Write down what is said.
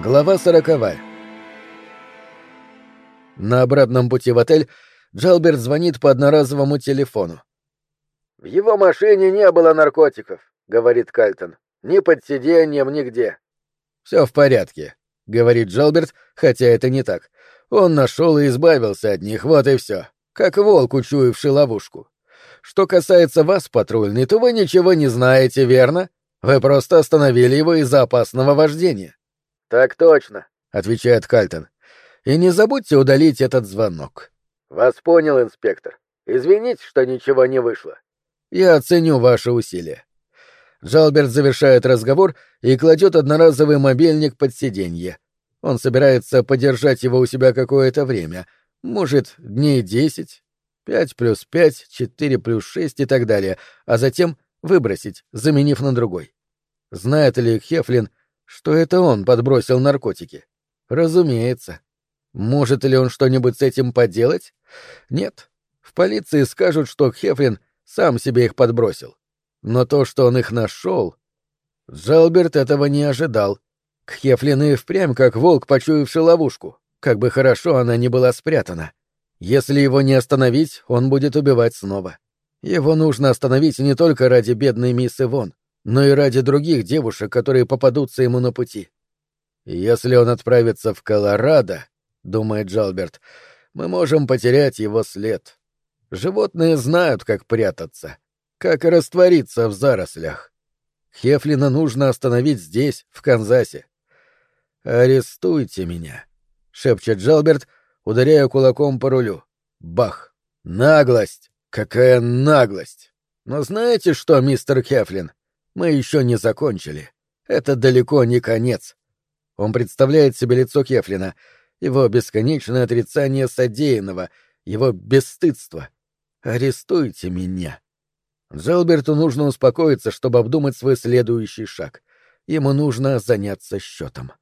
Глава сороковая. На обратном пути в отель Джалберт звонит по одноразовому телефону. «В его машине не было наркотиков», — говорит Кальтон. «Ни под сиденьем, нигде». «Все в порядке», — говорит Джалберт, хотя это не так. Он нашел и избавился от них, вот и все. Как волк, учуявший ловушку. Что касается вас, патрульный, то вы ничего не знаете, верно? Вы просто остановили его из-за опасного вождения. Так точно, отвечает Кальтон. И не забудьте удалить этот звонок. Вас понял, инспектор. Извините, что ничего не вышло. Я оценю ваши усилия. Джалберт завершает разговор и кладет одноразовый мобильник под сиденье. Он собирается подержать его у себя какое-то время, может, дней десять, пять плюс пять, четыре плюс шесть и так далее, а затем выбросить, заменив на другой. Знает ли Хефлин, что это он подбросил наркотики? Разумеется. Может ли он что-нибудь с этим поделать? Нет. В полиции скажут, что Хефлин сам себе их подбросил. Но то, что он их нашел... Джалберт этого не ожидал. Хефлин и впрямь как волк, почуявший ловушку. Как бы хорошо она ни была спрятана. Если его не остановить, он будет убивать снова. Его нужно остановить не только ради бедной мисс Ивон, но и ради других девушек, которые попадутся ему на пути. Если он отправится в Колорадо, — думает Джалберт, — мы можем потерять его след. Животные знают, как прятаться, как раствориться в зарослях. Хефлина нужно остановить здесь, в Канзасе. «Арестуйте меня», — шепчет Джалберт, ударяя кулаком по рулю. Бах! Наглость! Какая наглость! Но знаете что, мистер Хефлин? Мы еще не закончили. Это далеко не конец. Он представляет себе лицо Хефлина, его бесконечное отрицание содеянного, его бесстыдство. Арестуйте меня. Джелберту нужно успокоиться, чтобы обдумать свой следующий шаг. Ему нужно заняться счетом.